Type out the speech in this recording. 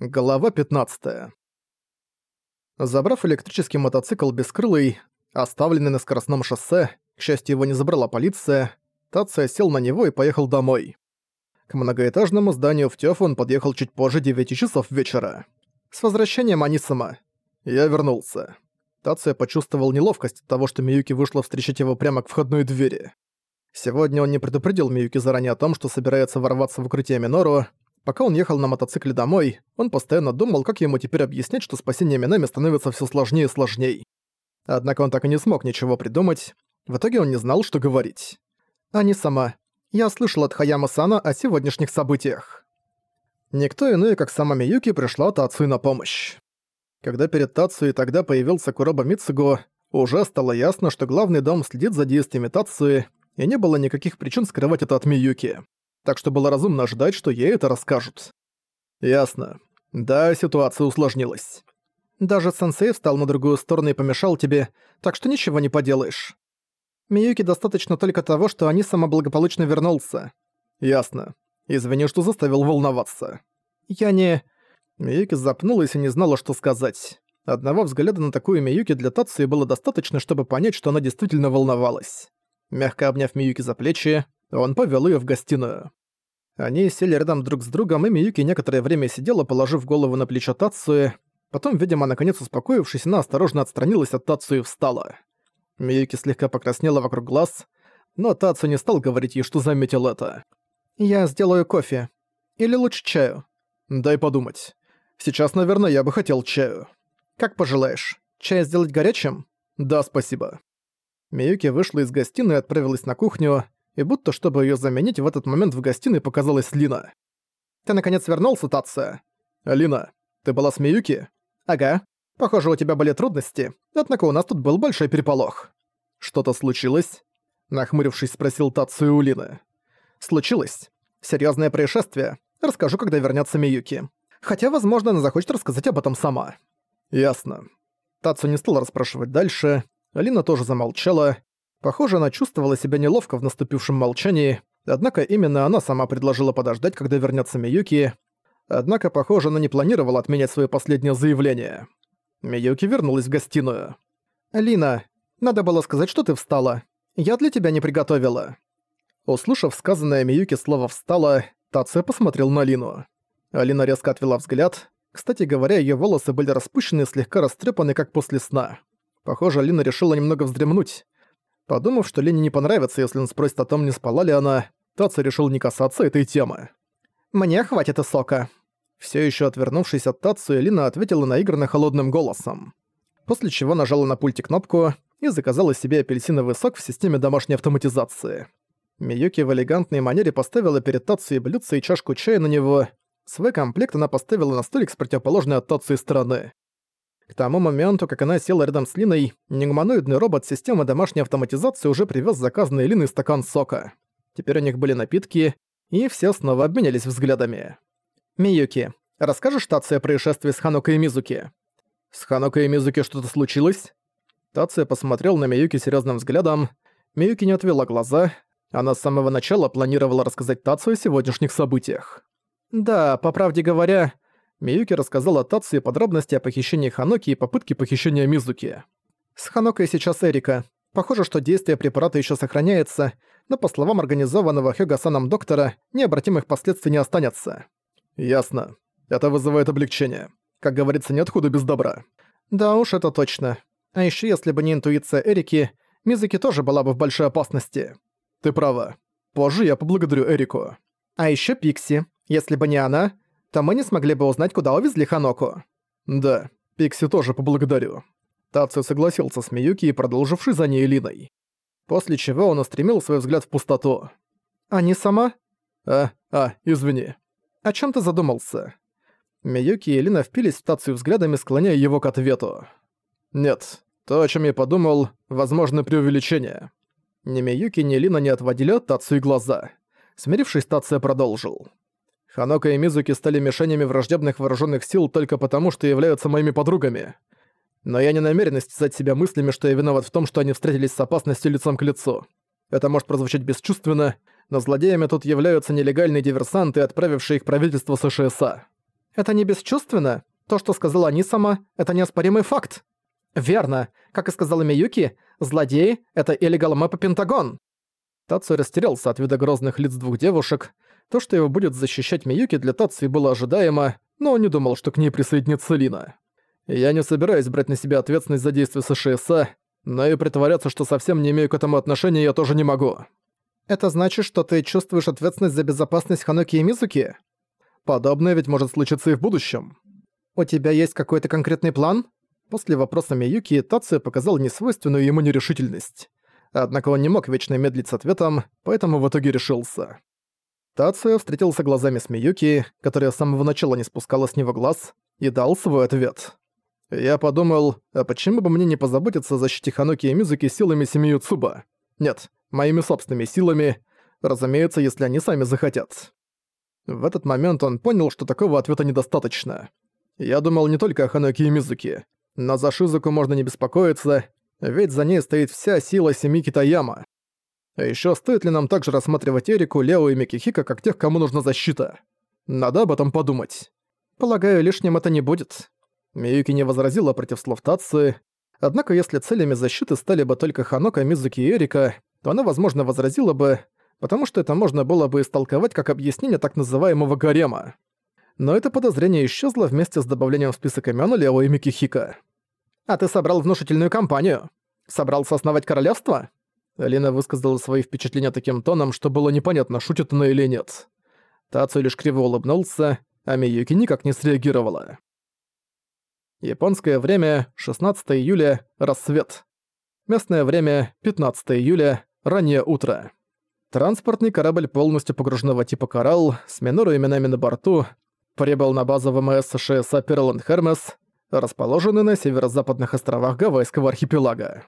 Глава 15. Забрав электрический мотоцикл бескрылый, оставленный на скоростном шоссе, к счастью, его не забрала полиция, Тация сел на него и поехал домой. К многоэтажному зданию в Тёф он подъехал чуть позже 9 часов вечера. С возвращением Анисама. Я вернулся. Тация почувствовал неловкость от того, что Миюки вышла встречать его прямо к входной двери. Сегодня он не предупредил Миюки заранее о том, что собирается ворваться в укрытие Минору, Пока он ехал на мотоцикле домой, он постоянно думал, как ему теперь объяснять, что спасение Минами становится все сложнее и сложнее. Однако он так и не смог ничего придумать. В итоге он не знал, что говорить. А не сама. Я слышал от Хаяма-сана о сегодняшних событиях. Никто иной, как сама Миюки, пришла Тацуи на помощь. Когда перед Тацуи тогда появился Куроба Мицуго, уже стало ясно, что главный дом следит за действиями Тацуи, и не было никаких причин скрывать это от Миюки так что было разумно ждать, что ей это расскажут. Ясно. Да, ситуация усложнилась. Даже сенсей встал на другую сторону и помешал тебе, так что ничего не поделаешь. Миюки достаточно только того, что они самоблагополучно вернулся. Ясно. Извини, что заставил волноваться. Я не... Миюки запнулась и не знала, что сказать. Одного взгляда на такую Миюки для Тации было достаточно, чтобы понять, что она действительно волновалась. Мягко обняв Миюки за плечи, он повел ее в гостиную. Они сели рядом друг с другом, и Миюки некоторое время сидела, положив голову на плечо Тацуи. Потом, видимо, наконец успокоившись, она осторожно отстранилась от Тацуи и встала. Миюки слегка покраснела вокруг глаз, но Тацу не стал говорить ей, что заметил это. «Я сделаю кофе. Или лучше чаю?» «Дай подумать. Сейчас, наверное, я бы хотел чаю». «Как пожелаешь. Чай сделать горячим?» «Да, спасибо». Миюки вышла из гостиной и отправилась на кухню, и будто чтобы её заменить, в этот момент в гостиной показалась Лина. «Ты наконец вернулся, Татса?» «Лина, ты была с Миюки?» «Ага. Похоже, у тебя были трудности, однако у нас тут был большой переполох». «Что-то случилось?» Нахмурившись, спросил Татсу у Лины. «Случилось. Серьёзное происшествие. Расскажу, когда вернётся Миюки. Хотя, возможно, она захочет рассказать об этом сама». «Ясно». Татсу не стал расспрашивать дальше. Алина тоже замолчала, Похоже, она чувствовала себя неловко в наступившем молчании, однако именно она сама предложила подождать, когда вернется Миюки. Однако, похоже, она не планировала отменять свое последнее заявление. Миюки вернулась в гостиную. «Лина, надо было сказать, что ты встала. Я для тебя не приготовила». Услышав сказанное Миюки слово «встала», Таце посмотрел на Лину. Алина резко отвела взгляд. Кстати говоря, ее волосы были распущены и слегка растрепаны, как после сна. Похоже, Алина решила немного вздремнуть. Подумав, что Лене не понравится, если он спросит о том, не спала ли она, Таца решил не касаться этой темы. «Мне хватит и сока». Все еще отвернувшись от Тацу, Элина ответила наигранно холодным голосом. После чего нажала на пульте кнопку и заказала себе апельсиновый сок в системе домашней автоматизации. Миюки в элегантной манере поставила перед Тацу и блюдце и чашку чая на него. Свой комплект она поставила на столик с противоположной от Тацу стороны. К тому моменту, как она села рядом с Линой, негуманоидный робот системы домашней автоматизации уже привез заказанный Линой стакан сока. Теперь у них были напитки, и все снова обменялись взглядами. «Миюки, расскажешь Тация о происшествии с Ханукой и Мизуки?» «С Ханукой и Мизуки что-то случилось?» Тация посмотрел на Миюки серьезным взглядом. Миюки не отвела глаза. Она с самого начала планировала рассказать Тацию о сегодняшних событиях. «Да, по правде говоря, Миюки рассказала Тацуе подробности о похищении Ханоки и попытке похищения Мизуки. С Ханокой сейчас Эрика. Похоже, что действие препарата еще сохраняется, но по словам организованного Хёгасаном доктора, необратимых последствий не останется. Ясно. Это вызывает облегчение. Как говорится, нет худа без добра. Да уж, это точно. А еще если бы не интуиция Эрики, Мизуки тоже была бы в большой опасности. Ты права. Позже я поблагодарю Эрику. А еще Пикси. Если бы не она, то мы не смогли бы узнать, куда увезли Ханоку. Да, Пикси тоже поблагодарю. Тацию согласился с Миюки и продолживший за ней Линой. После чего он устремил свой взгляд в пустоту. «А не сама?» «А, а, извини. О чем ты задумался?» Миюки и Лина впились в Тацию взглядами, склоняя его к ответу. «Нет, то, о чем я подумал, возможно преувеличение». Ни Миюки, ни Лина не отводили от Тацию глаза. Смирившись, Тация продолжил. Ханока и Мизуки стали мишенями враждебных вооруженных сил только потому, что являются моими подругами. Но я не намерен истязать себя мыслями, что я виноват в том, что они встретились с опасностью лицом к лицу. Это может прозвучать бесчувственно, но злодеями тут являются нелегальные диверсанты, отправившие их правительство США. Это не бесчувственно. То, что сказала Анисама, это неоспоримый факт. Верно. Как и сказала Миюки, злодей — это Элигал Мэпа Пентагон. Тацу растерялся от вида грозных лиц двух девушек. То, что его будет защищать Миюки, для Тацу было ожидаемо, но он не думал, что к ней присоединится Лина. Я не собираюсь брать на себя ответственность за действия СШСА, но и притворяться, что совсем не имею к этому отношения, я тоже не могу. Это значит, что ты чувствуешь ответственность за безопасность Ханоки и Мизуки? Подобное ведь может случиться и в будущем. У тебя есть какой-то конкретный план? После вопроса Миюки Тация показал несвойственную ему нерешительность. Однако он не мог вечно медлить с ответом, поэтому в итоге решился. Тация встретился глазами с Миюки, которая с самого начала не спускала с него глаз, и дал свой ответ. Я подумал, а почему бы мне не позаботиться о защите Хануки и Мизуки силами семьи Цуба? Нет, моими собственными силами, разумеется, если они сами захотят. В этот момент он понял, что такого ответа недостаточно. Я думал не только о Хануки и Мизуки, но за Шизуку можно не беспокоиться, ведь за ней стоит вся сила семьи Китаяма. А ещё стоит ли нам также рассматривать Эрику, Лео и Микихика как тех, кому нужна защита? Надо об этом подумать. Полагаю, лишним это не будет. Миюки не возразила против слов Татсы, однако если целями защиты стали бы только Ханока, Мизуки и Эрика, то она, возможно, возразила бы, потому что это можно было бы истолковать как объяснение так называемого гарема. Но это подозрение исчезло вместе с добавлением в список имён Лео и Микихика. «А ты собрал внушительную компанию? Собрался основать королевство?» Лина высказала свои впечатления таким тоном, что было непонятно, шутит она или нет. Тацу лишь криво улыбнулся, а Миюки никак не среагировала. Японское время, 16 июля, рассвет. Местное время, 15 июля, раннее утро. Транспортный корабль полностью погруженного типа «Коралл» с Минору именами на борту прибыл на базу ВМС США Перланд Хермес, расположенный на северо-западных островах Гавайского архипелага.